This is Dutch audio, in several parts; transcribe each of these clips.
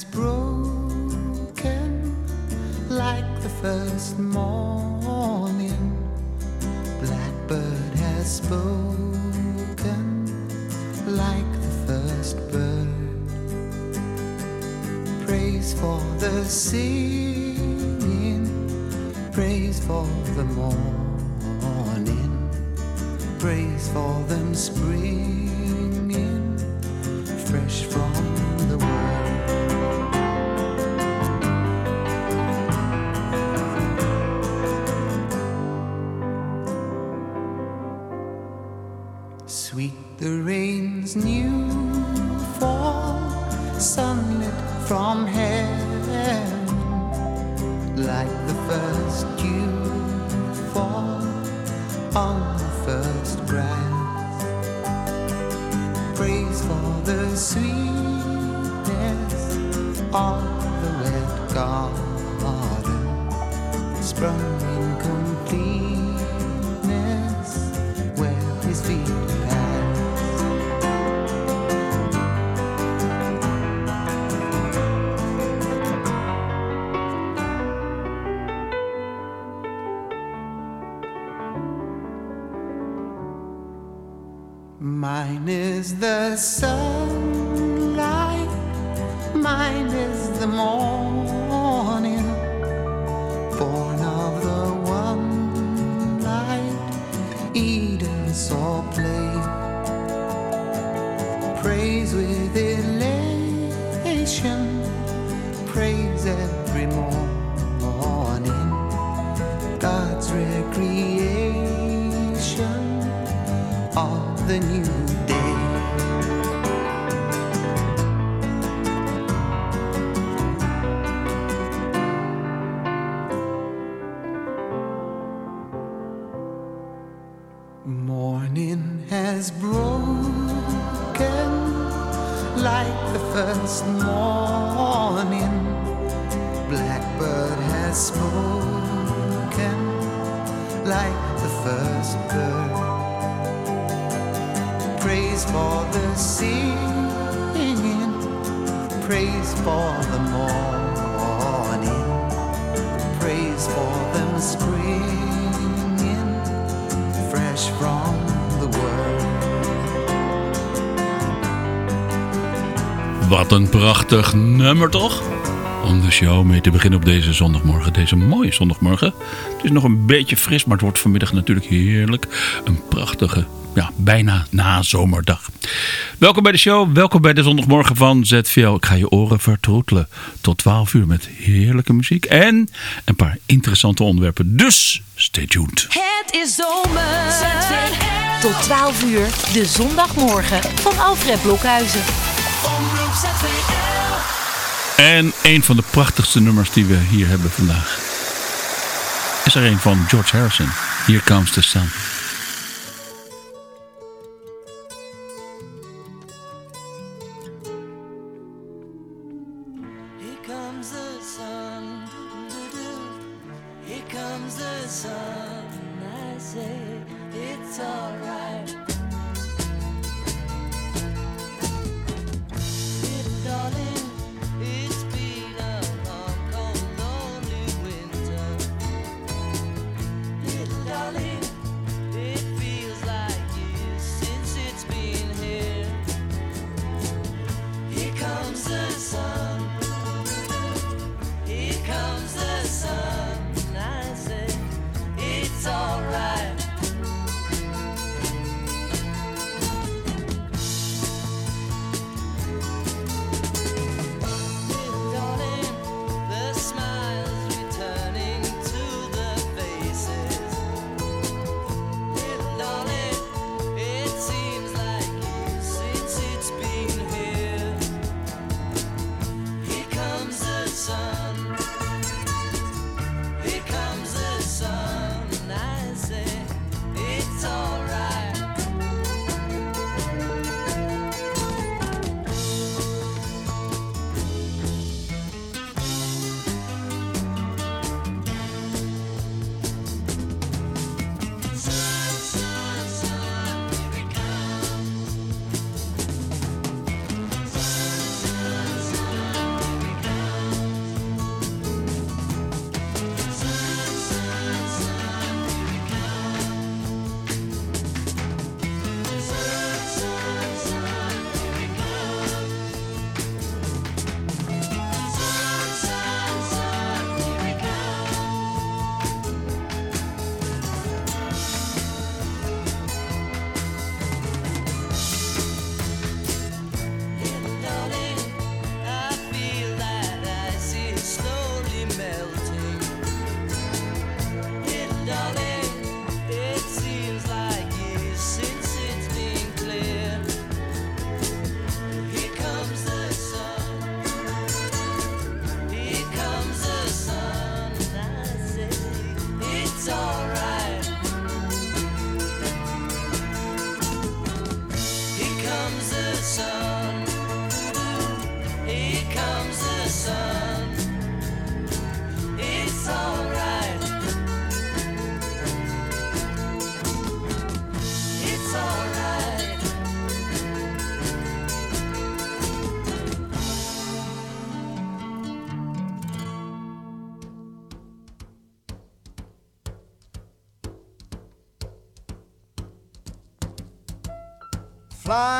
has broken like the first morning. Blackbird has spoken like the first bird. Praise for the singing, praise for the morning, praise for them springing prachtig nummer toch? Om de show mee te beginnen op deze zondagmorgen. Deze mooie zondagmorgen. Het is nog een beetje fris, maar het wordt vanmiddag natuurlijk heerlijk. Een prachtige, ja, bijna nazomerdag. Welkom bij de show. Welkom bij de zondagmorgen van ZVL. Ik ga je oren vertroetelen. Tot 12 uur met heerlijke muziek. En een paar interessante onderwerpen. Dus stay tuned. Het is zomer. Tot 12 uur, de zondagmorgen van Alfred Blokhuizen. Omroep ZVL. En een van de prachtigste nummers die we hier hebben vandaag. Is er een van George Harrison. Here Comes the Sun. Here comes the sun. I say it's alright.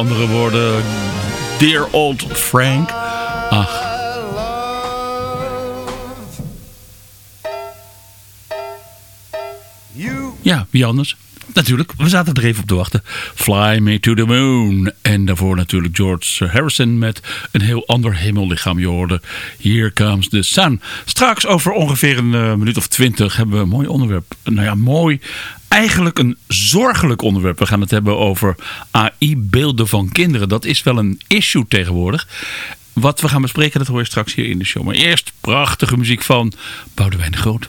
andere woorden? Dear old Frank. Ach, ja, wie anders? Natuurlijk, we zaten er even op te wachten. Fly Me to the Moon. En daarvoor natuurlijk George Harrison met een heel ander hemellichaam. Je hoorde Here Comes the Sun. Straks over ongeveer een eh, minuut of twintig hebben we een mooi onderwerp. Nou ja, mooi. Eigenlijk een zorgelijk onderwerp. We gaan het hebben over AI-beelden van kinderen. Dat is wel een issue tegenwoordig. Wat we gaan bespreken, dat hoor je straks hier in de show. Maar eerst prachtige muziek van Boudewijn de Groot.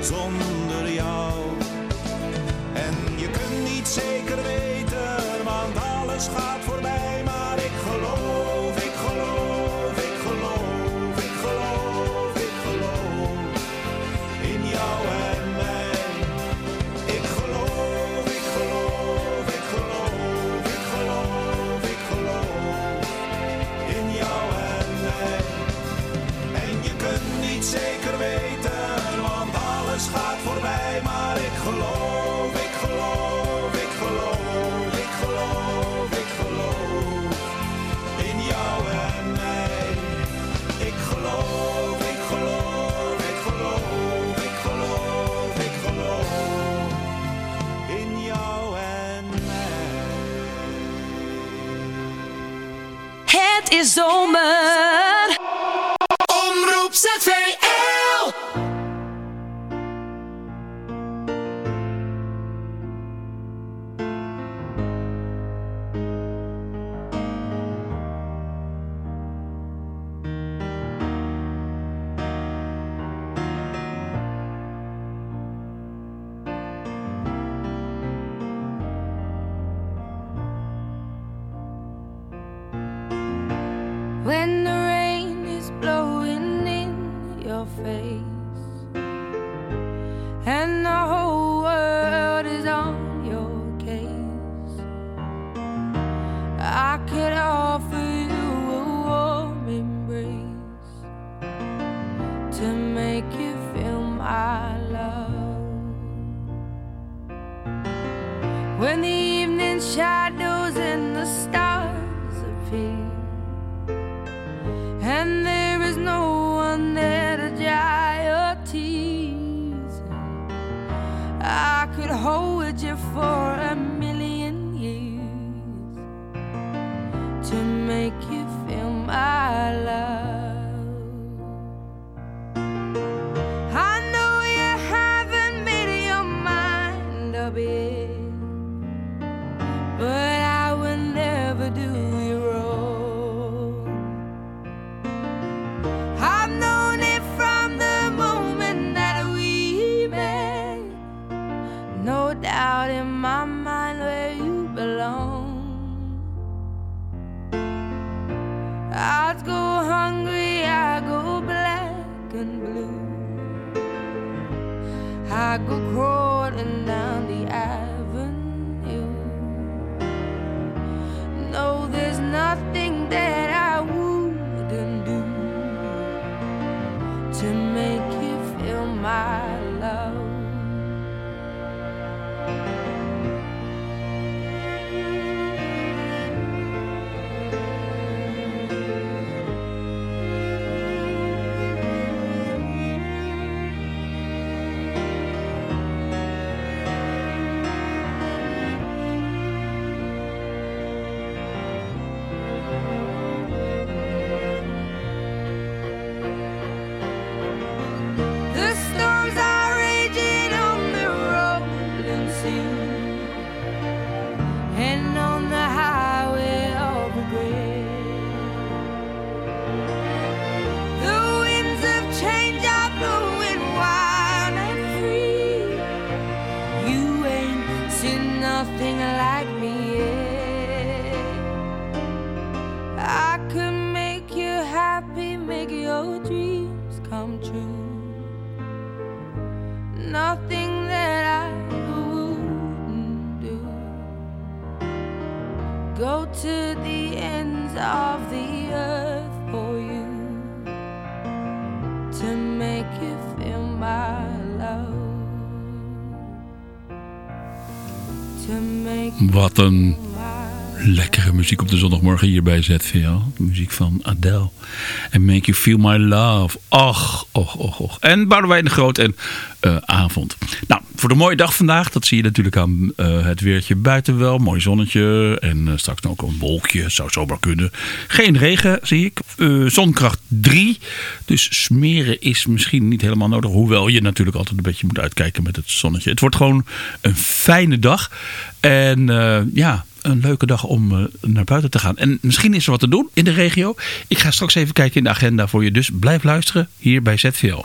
zonder jou. En je kunt niet zeker weten, want alles gaat voorbij. zomer. Omroep ZV. Wat een lekkere muziek op de zondagmorgen hier bij ZVL. Muziek van Adele. En Make You Feel My Love. Ach, och, och, och. En Boudewijn de Groot en eh, Avond. Nou, voor de mooie dag vandaag. Dat zie je natuurlijk aan eh, het weertje buiten wel. Mooi zonnetje. En eh, straks ook een wolkje. Zou zomaar kunnen. Geen regen, zie ik. Eh, zonkracht 3. Dus smeren is misschien niet helemaal nodig. Hoewel je natuurlijk altijd een beetje moet uitkijken met het zonnetje. Het wordt gewoon een fijne dag. En ja, een leuke dag om naar buiten te gaan. En misschien is er wat te doen in de regio. Ik ga straks even kijken in de agenda voor je. Dus blijf luisteren hier bij ZVL.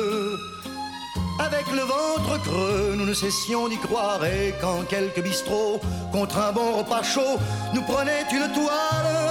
le ventre creux, nous ne cessions d'y croire. Et quand quelques bistrots, contre un bon repas chaud, nous prenaient une toile,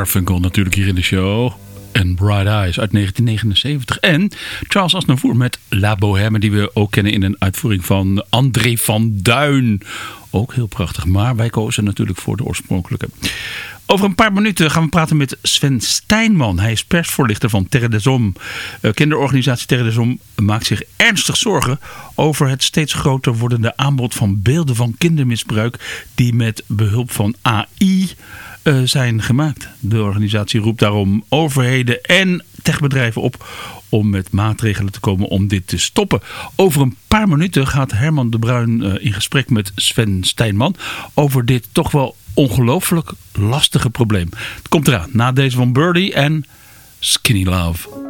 Garfunkel natuurlijk hier in de show. En Bright Eyes uit 1979. En Charles Aznavour met La Bohème, die we ook kennen in een uitvoering van André van Duin. Ook heel prachtig, maar wij kozen natuurlijk voor de oorspronkelijke. Over een paar minuten gaan we praten met Sven Stijnman. Hij is persvoorlichter van Terre des Hommes. Eh, Kinderorganisatie Terre des Hommes maakt zich ernstig zorgen over het steeds groter wordende aanbod van beelden van kindermisbruik die met behulp van AI eh, zijn gemaakt. De organisatie roept daarom overheden en techbedrijven op om met maatregelen te komen om dit te stoppen. Over een paar minuten gaat Herman de Bruin eh, in gesprek met Sven Stijnman over dit toch wel ongelooflijk lastige probleem. Het komt eraan na deze van Birdie en Skinny Love.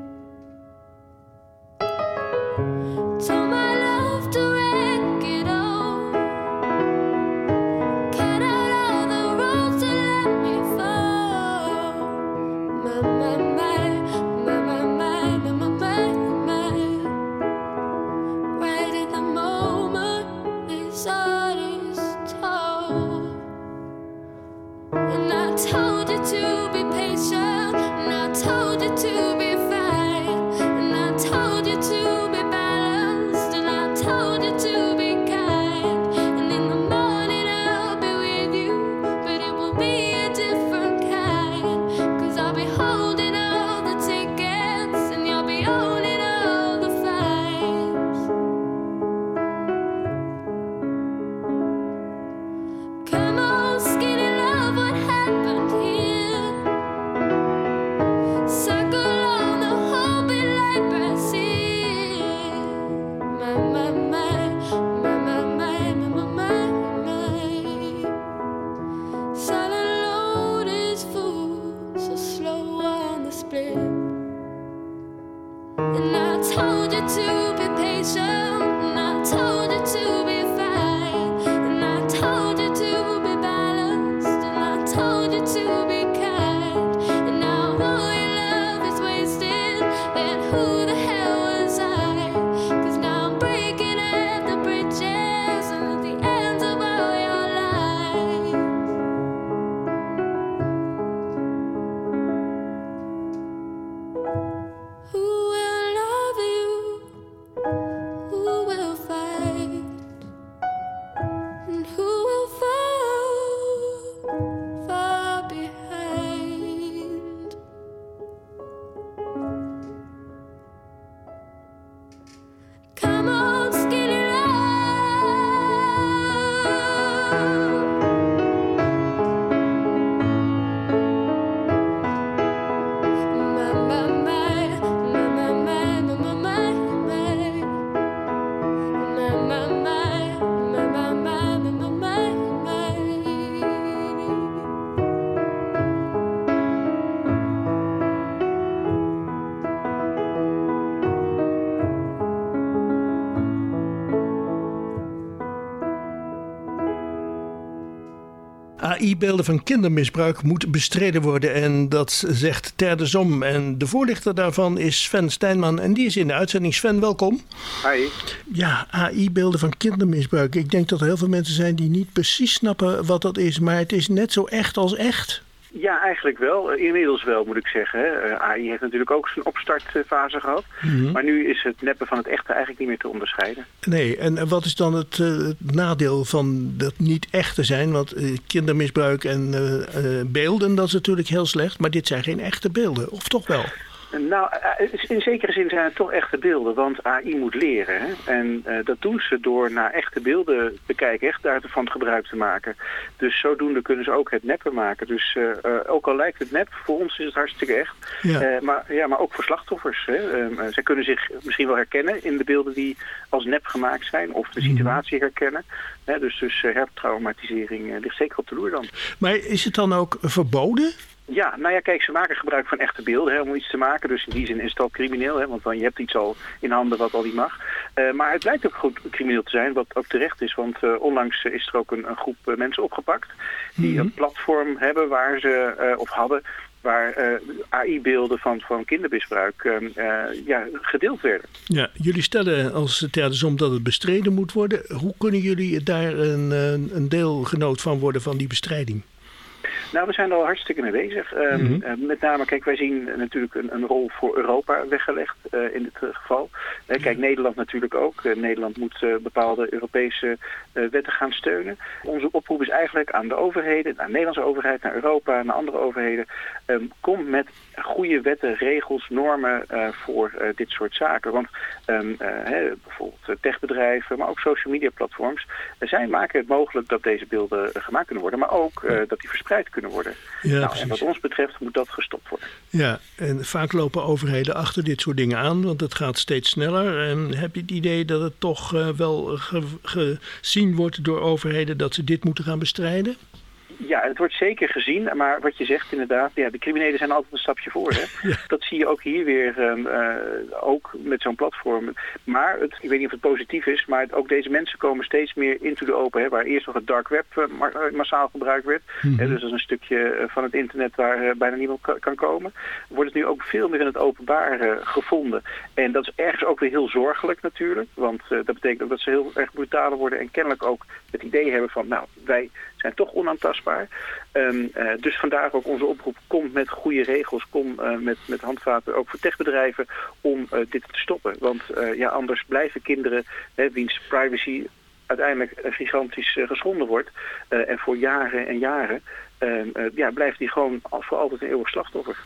AI-beelden van kindermisbruik moeten bestreden worden. En dat zegt Ter de Zom. En de voorlichter daarvan is Sven Stijnman. En die is in de uitzending. Sven, welkom. Hi. Ja, AI-beelden van kindermisbruik. Ik denk dat er heel veel mensen zijn die niet precies snappen wat dat is. Maar het is net zo echt als echt. Ja, eigenlijk wel. Eh, Inmiddels wel, moet ik zeggen. Eh, AI heeft natuurlijk ook zijn opstartfase gehad. Mhm. Maar nu is het neppen van het echte eigenlijk niet meer te onderscheiden. Nee, en wat is dan het, eh, het nadeel van dat niet echte zijn? Want kindermisbruik en beelden, dat is natuurlijk heel slecht. Maar dit zijn geen echte beelden, of toch wel? Nou, eh, in zekere zin zijn het toch echte beelden, want AI moet leren. Hè? En eh, dat doen ze door naar echte beelden te kijken, echt daarvan gebruik te maken. Dus zodoende kunnen ze ook het neppen maken. Dus eh, eh, ook al lijkt het nep, voor ons is het hartstikke echt. Ja. Eh, maar, ja, maar ook voor slachtoffers. Hè? Ehm, eh, zij kunnen zich misschien wel herkennen in de beelden die als nep gemaakt zijn, of de situatie herkennen. Dus, dus eh, hertraumatisering eh, ligt zeker op de loer dan. Maar is het dan ook verboden? Ja, nou ja, kijk, ze maken gebruik van echte beelden hè, om iets te maken. Dus in die zin is het al crimineel, hè, want dan, je hebt iets al in handen wat al niet mag. Eh, maar het blijkt ook goed crimineel te zijn, wat ook terecht is. Want eh, onlangs is er ook een, een groep eh, mensen opgepakt die een platform hebben waar ze, of hadden, waar AI-beelden van, van kindermisbruik eh, eh, ja, gedeeld werden. Ja, jullie stellen als Zom dat het bestreden moet worden. Hoe kunnen jullie daar een, een een deelgenoot van worden van die bestrijding? Nou, we zijn er al hartstikke mee bezig. Ehm, Mhm. eh, met name, kijk, wij zien natuurlijk een, een rol voor Europa weggelegd eh, in dit eh, geval. Eh, kijk, Nederland natuurlijk ook. Nederland moet bepaalde Europese wetten gaan steunen. Onze oproep is eigenlijk aan de overheden, aan de Nederlandse overheid, naar Europa, naar andere overheden. ehm, kom met goede wetten, regels, normen voor dit soort zaken. Want ehm, eh, bijvoorbeeld techbedrijven, maar ook social media platforms, zij maken het mogelijk dat deze beelden gemaakt kunnen worden, maar ook dat die verspreid kunnen worden. Ja, nou, en wat ons betreft moet dat gestopt worden. Ja, en vaak lopen overheden achter dit soort dingen aan, want het gaat steeds sneller. En heb je het idee dat het toch eh, wel ge- gezien wordt door overheden dat ze dit moeten gaan bestrijden? Ja, het wordt zeker gezien, maar wat je zegt inderdaad, ja, de criminelen zijn altijd een stapje voor. Hè? Ja. Dat zie je ook hier weer, ehm, eh, ook met zo'n platform. Maar het, ik weet niet of het positief is, maar het- ook deze mensen komen steeds meer into de open. Hè, waar eerst nog het dark web eh, eh, massaal gebruikt werd. Mhm. Hè, dus dat is een stukje van het internet waar bijna niemand ka- kan komen. Wordt het nu ook veel meer in het openbaar gevonden. En dat is ergens ook weer heel zorgelijk natuurlijk. Want dat betekent ook dat ze heel erg brutaler worden en kennelijk ook het idee hebben van, nou, wij zijn toch onaantastbaar. Ehm, eh, dus vandaar ook onze oproep, kom met goede regels, kom eh, met, met handvaten ook voor techbedrijven om eh, dit te stoppen. Want ja, anders blijven kinderen, hè, wiens privacy uiteindelijk gigantisch geschonden wordt en voor jaren en jaren, eh, ja, blijft die gewoon voor altijd een eeuwig slachtoffer.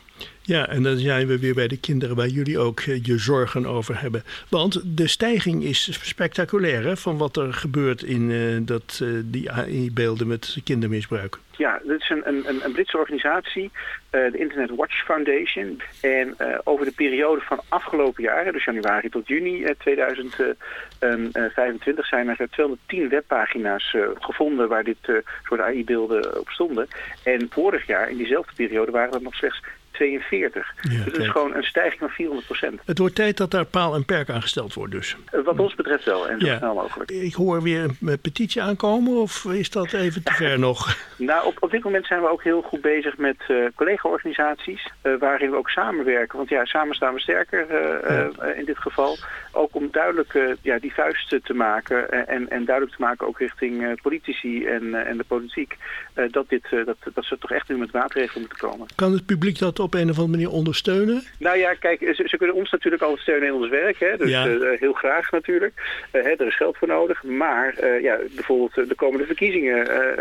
Ja, en dan zijn we weer bij de kinderen waar jullie ook eh, je zorgen over hebben. Want de stijging is spectaculair hè, van wat er gebeurt in eh, dat, die AI-beelden met kindermisbruik. Ja, dit is een, een, een Britse organisatie, eh, de Internet Watch Foundation. En eh, over de periode van afgelopen jaren, dus januari tot juni eh, 2025, zijn er 210 webpagina's gevonden waar dit soort AI-beelden op stonden. En vorig jaar, in diezelfde periode, waren er nog slechts 42. Ja, dus dat is kijk. gewoon een stijging van 400 procent. Het wordt tijd dat daar paal en perk aan gesteld wordt dus. Wat ons betreft wel, en zo Ja. snel mogelijk. Ik hoor weer een petitie aankomen of is dat even te ver nog? Nou, op, op dit moment zijn we ook heel goed bezig met eh, collega-organisaties, eh, waarin we ook samenwerken. Want ja, samen staan we sterker eh, eh, in dit geval. Ook om duidelijk eh, ja, die vuist te maken eh, en, en duidelijk te maken ook richting eh, politici en, eh, en de politiek, eh, dat, dit, eh, dat, dat ze toch echt nu met maatregelen moeten komen. Kan het publiek dat op een of andere manier ondersteunen? Nou ja, kijk, ze, ze kunnen ons natuurlijk altijd steunen in ons werk. Hè? Dus Ja. eh, heel graag natuurlijk. Eh, hè, er is geld voor nodig. Maar eh, ja, bijvoorbeeld de komende verkiezingen,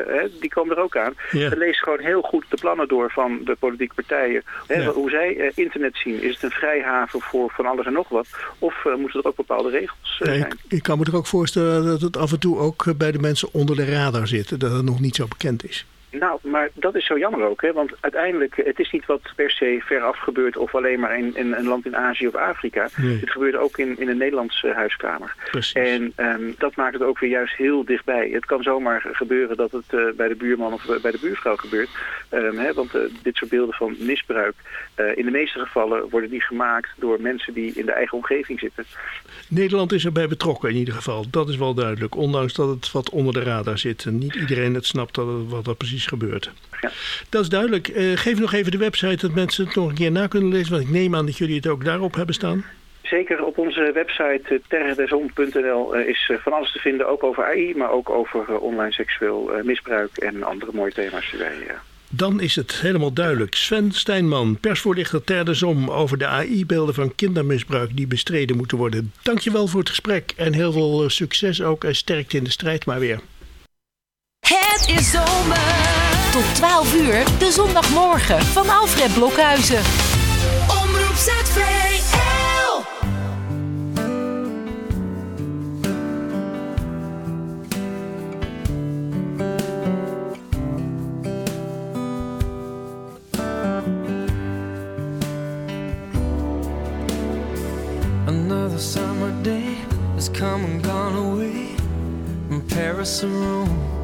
hè, die komen er ook aan. Ja. Lees gewoon heel goed de plannen door van de politieke partijen. Hè, Ja. Hoe zij internet zien. Is het een vrijhaven voor van alles en nog wat? Of moeten er ook bepaalde regels zijn? ik, ik kan me er ook voorstellen dat het af en toe ook bij de mensen onder de radar zit. Dat het nog niet zo bekend is. Nou, maar dat is zo jammer ook, hè? want uiteindelijk, eh, het is niet wat per se veraf gebeurt of alleen maar in, in een land in Azië of Afrika. Nee. Het gebeurt ook in, in een Nederlandse huiskamer. Precies. En ehm, dat maakt het ook weer juist heel dichtbij. Het kan zomaar gebeuren dat het eh, bij de buurman of bij de buurvrouw gebeurt. Ehm, hè, want eh, dit soort beelden van misbruik, eh, in de meeste gevallen worden die gemaakt door mensen die in de eigen omgeving zitten. Nederland is erbij betrokken in ieder geval. Dat is wel duidelijk. Ondanks dat het wat onder de radar zit. En niet iedereen het snapt dat het, wat er precies gebeurt. Ja. Dat is duidelijk. Eh, geef nog even de website dat mensen het nog een keer na kunnen lezen. Want ik neem aan dat jullie het ook daarop hebben staan. Zeker op onze website uh, terredezon.nl uh, is van alles te vinden, ook over AI, maar ook over online seksueel misbruik en andere mooie thema's die wij... Dan is het helemaal duidelijk. Sven Stijnman, persvoorlichter Ter de Zom over de AI-beelden van kindermisbruik die bestreden moeten worden. Dankjewel voor het gesprek en heel veel eh, succes ook en sterkte in de strijd maar weer. Het is zomer. Tot 12 uur, de zondagmorgen van Alfred Blokhuizen. Omroep ZVL. Another summer day has come and gone away from Paris or Rome,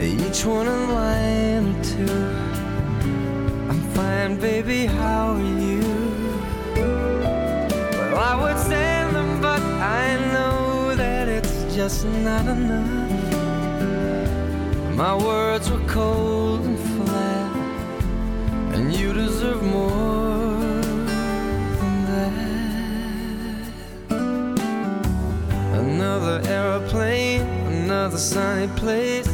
Each one a line two. I'm fine, baby, how are you? Well, I would send them, but I know that it's just not enough. My words were cold and flat, and you deserve more than that. Another aeroplane, another sunny place.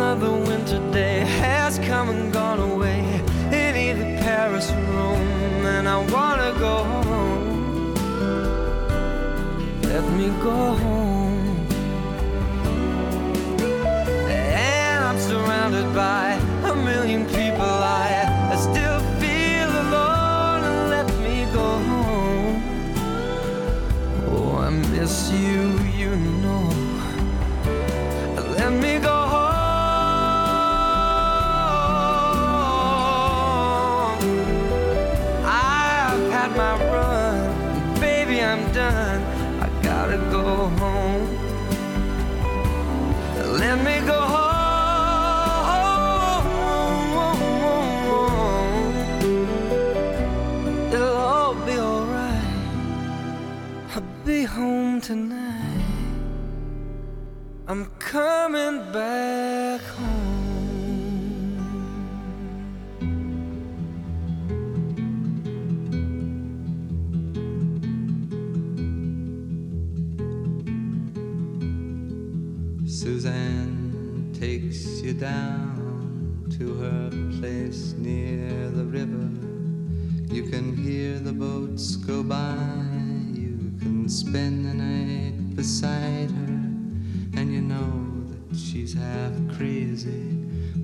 Another winter day has come and gone away in either Paris or Rome, and I wanna go home. Let me go home.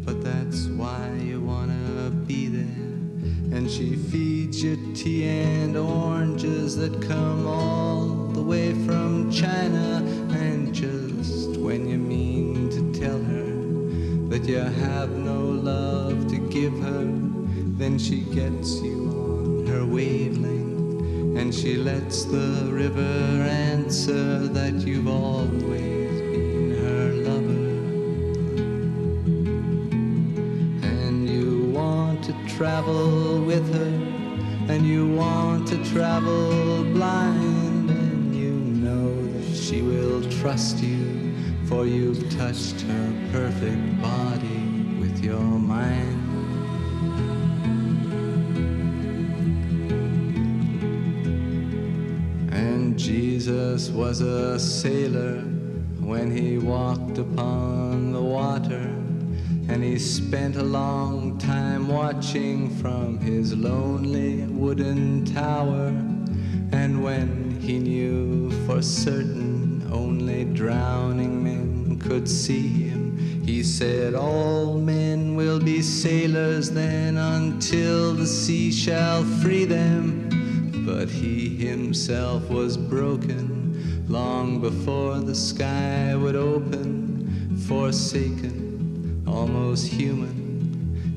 But that's why you wanna be there. And she feeds you tea and oranges that come all the way from China. And just when you mean to tell her that you have no love to give her, then she gets you on her wavelength. And she lets the river answer that you've always travel with her, and you want to travel blind, and you know that she will trust you, for you've touched her perfect body with your mind. And Jesus was a sailor when he walked upon the water. And he spent a long time watching from his lonely wooden tower. And when he knew for certain only drowning men could see him, he said, All men will be sailors then until the sea shall free them. But he himself was broken long before the sky would open, forsaken, almost human.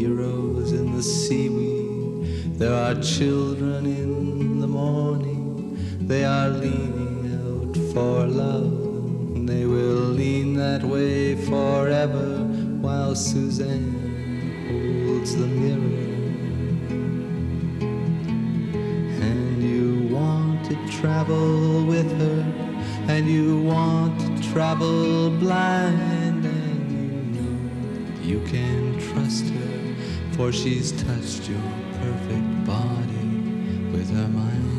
heroes in the seaweed, there are children in the morning. They are leaning out for love. They will lean that way forever while Suzanne holds the mirror. And you want to travel with her, and you want to travel blind, and you know you can for she's touched your perfect body with her mind.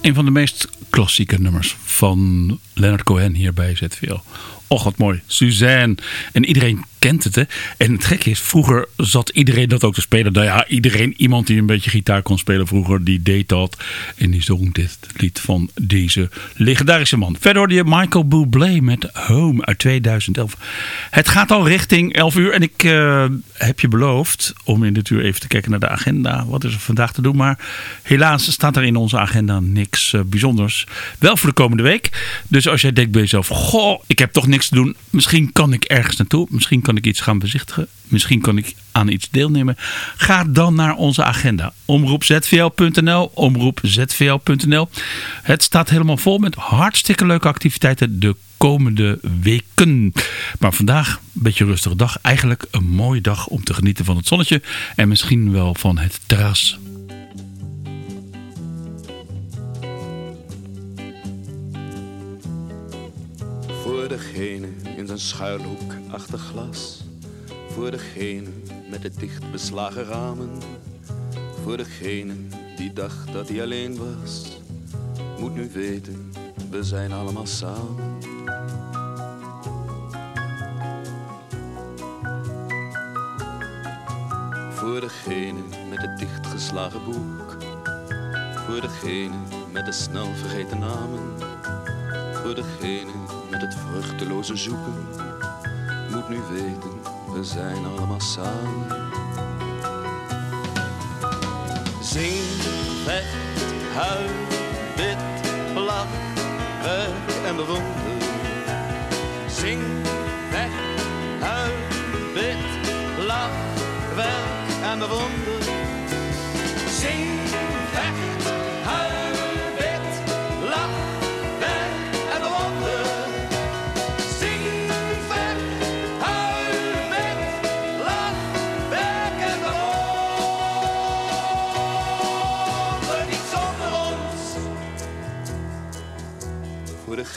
Een van de meest klassieke nummers van Leonard Cohen hier bij ZVL. Och, wat mooi. Suzanne. En iedereen kent het, hè. En het gekke is, vroeger zat iedereen dat ook te spelen. Nou ja, iedereen, iemand die een beetje gitaar kon spelen vroeger, die deed dat. En die zong dit lied van deze legendarische man. Verder hoorde je Michael Bublé met Home uit 2011. Het gaat al richting 11 uur. En ik uh, heb je beloofd om in dit uur even te kijken naar de agenda. Wat is er vandaag te doen? Maar helaas staat er in onze agenda niks uh, bijzonders. Wel voor de komende week. Dus als jij denkt bij jezelf, goh, ik heb toch niks te doen. Misschien kan ik ergens naartoe. Misschien kan ik iets gaan bezichtigen. Misschien kan ik aan iets deelnemen. Ga dan naar onze agenda. Omroepzvl.nl. Omroepzvl.nl. Het staat helemaal vol met hartstikke leuke activiteiten de komende weken. Maar vandaag een beetje een rustige dag. Eigenlijk een mooie dag om te genieten van het zonnetje. En misschien wel van het terras. Degene in zijn schuilhoek achter glas. Voor degene met de dicht beslagen ramen. Voor degene die dacht dat hij alleen was. Moet nu weten, we zijn allemaal samen. Voor degene met het dichtgeslagen boek. Voor degene met de snel vergeten namen. Voor degene met het vruchteloze zoeken. Moet nu weten, we zijn allemaal samen. Zing, vecht, huil, bid, lach, werk en bewonder. Zing, vecht, huil, bid, lach, werk en bewonder. Zing,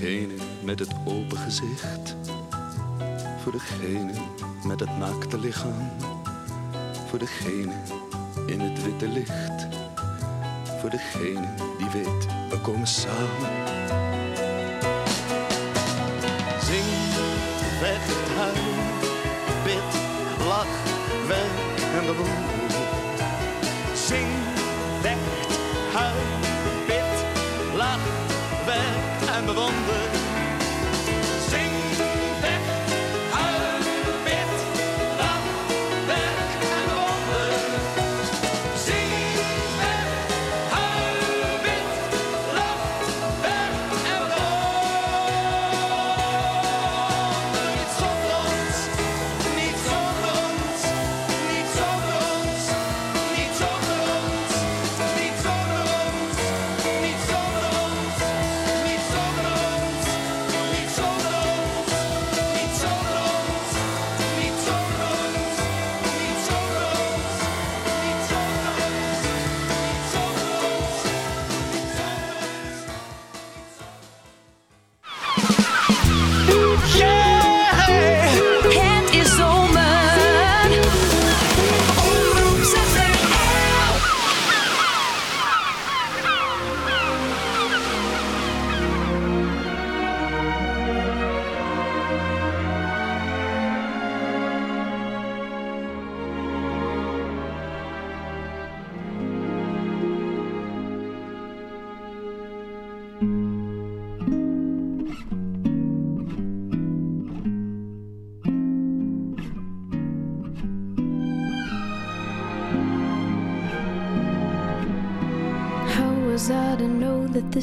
degene met het open gezicht. Voor degene met het naakte lichaam. Voor degene in het witte licht. Voor degene die weet, we komen samen. Zing, vecht, huil, bid, lach, werk en bewonder. on the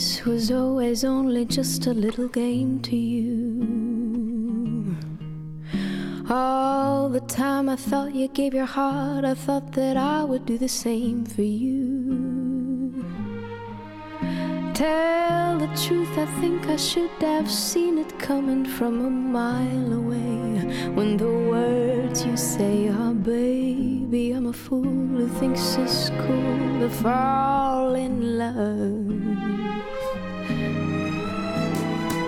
this was always only just a little game to you? All the time I thought you gave your heart, I thought that I would do the same for you. Tell the truth, I think I should have seen it coming from a mile away. When the words you say are, baby, I'm a fool who thinks it's cool to fall in love.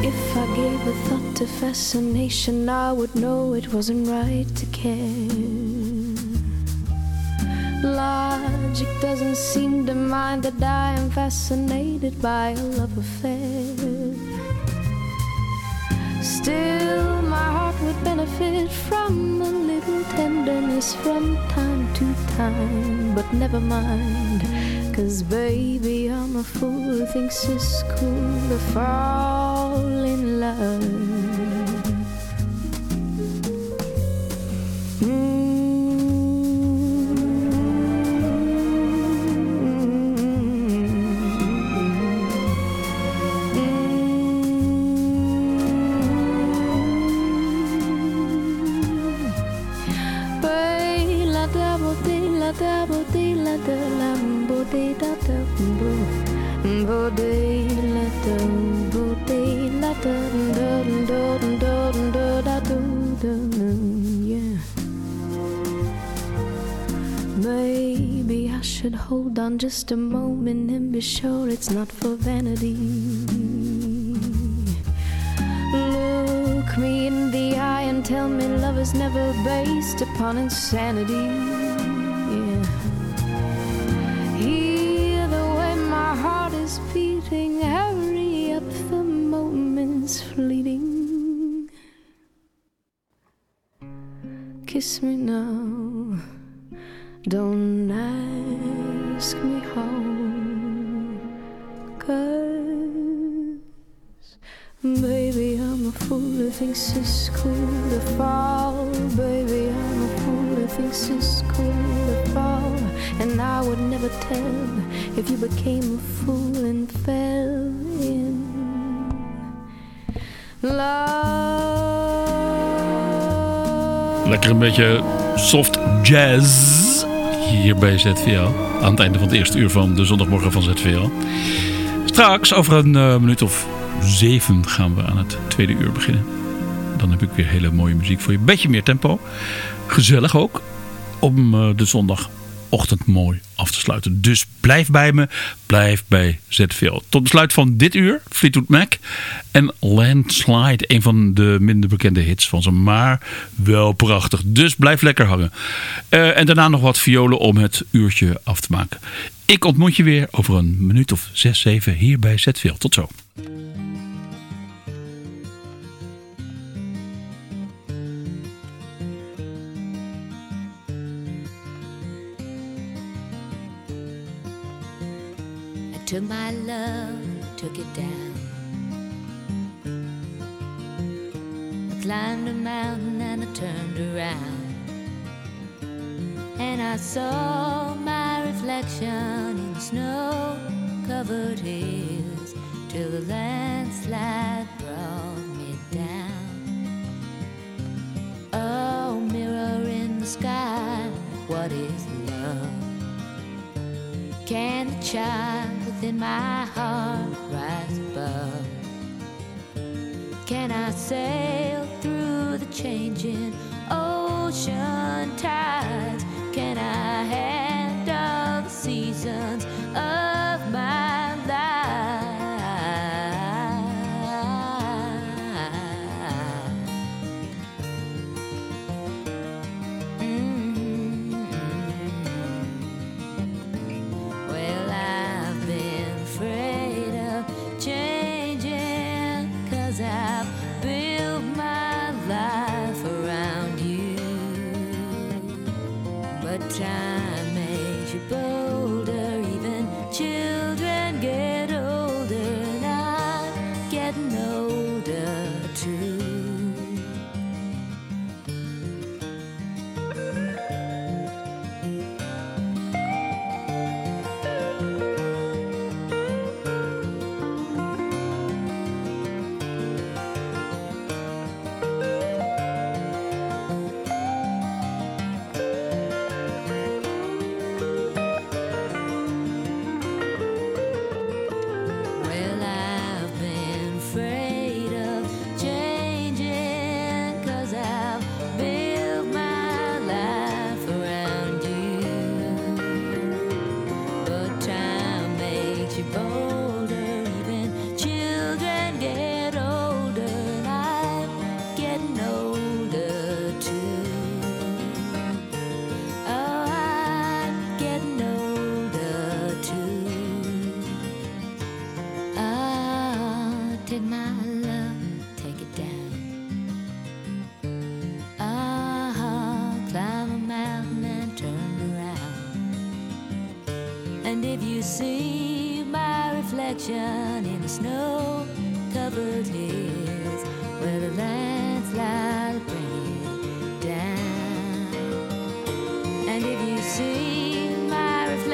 If I gave a thought to fascination, I would know it wasn't right to care. Logic doesn't seem to mind that I am fascinated by a love affair. Still, my heart would benefit from a little tenderness from time to time. But never mind, cause baby, I'm a fool who thinks it's cool to fall love. Hold on just a moment and be sure it's not for vanity. Look me in the eye and tell me love is never based upon insanity. Yeah. Hear the way my heart is beating, hurry up, the moment's fleeting. Kiss me now, thinks it's cool to fall. Baby, I'm a fool who thinks it's cool to fall. And I would never tell if you became a fool and fell in love. Lekker een beetje soft jazz hier bij ZVL. Aan het einde van het eerste uur van de zondagmorgen van ZVL. Straks, over een eh, minuut of zeven, gaan we aan het tweede uur beginnen. Dan heb ik weer hele mooie muziek voor je. Beetje meer tempo. Gezellig ook. Om eh, de zondagochtend mooi af te sluiten. Dus blijf bij me. Blijf bij ZVL. Tot besluit van dit uur. Fleetwood Mac. En Landslide. Een van de minder bekende hits van ze. Maar wel prachtig. Dus blijf lekker hangen. Eh, en daarna nog wat violen om het uurtje af te maken. Ik ontmoet je weer over een minuut of zes, zeven hier bij ZVL. Tot zo. Took my love, took it down. I climbed a mountain and I turned around. And I saw my reflection in snow covered hills till the landslide brought me down. Oh, mirror in the sky, what is love? Can the child within my heart rise above? Can I sail through the changing ocean tides? Can I handle the seasons of my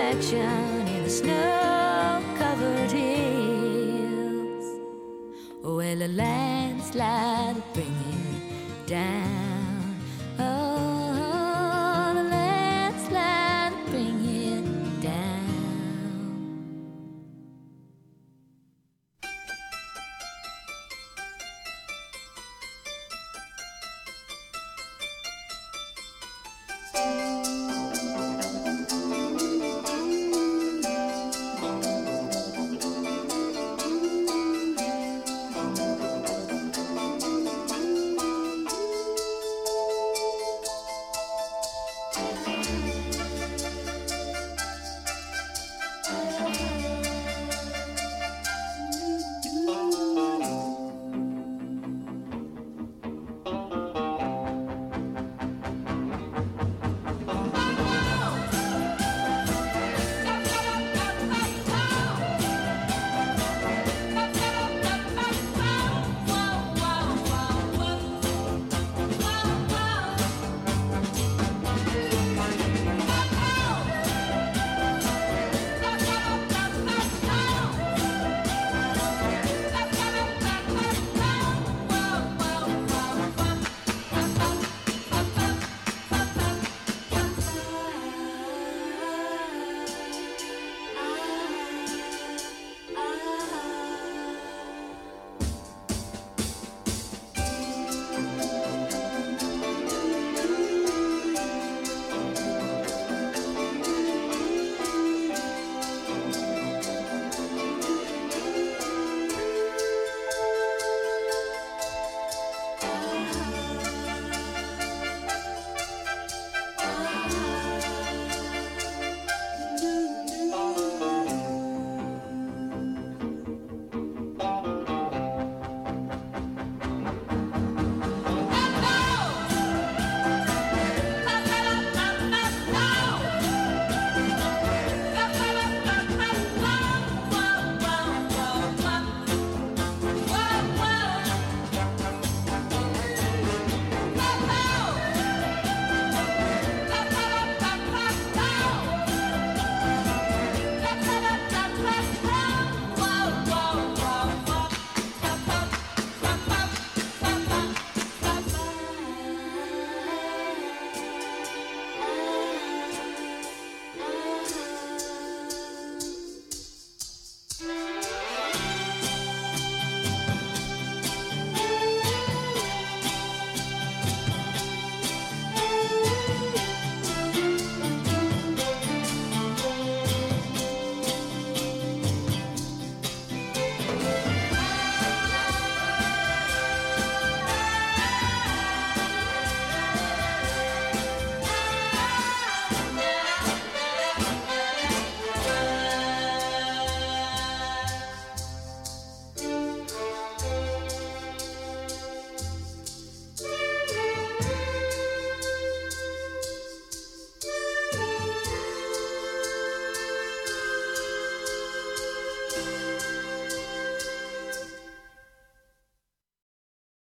reflection in the snow covered hills. Well, a landslide bring it down.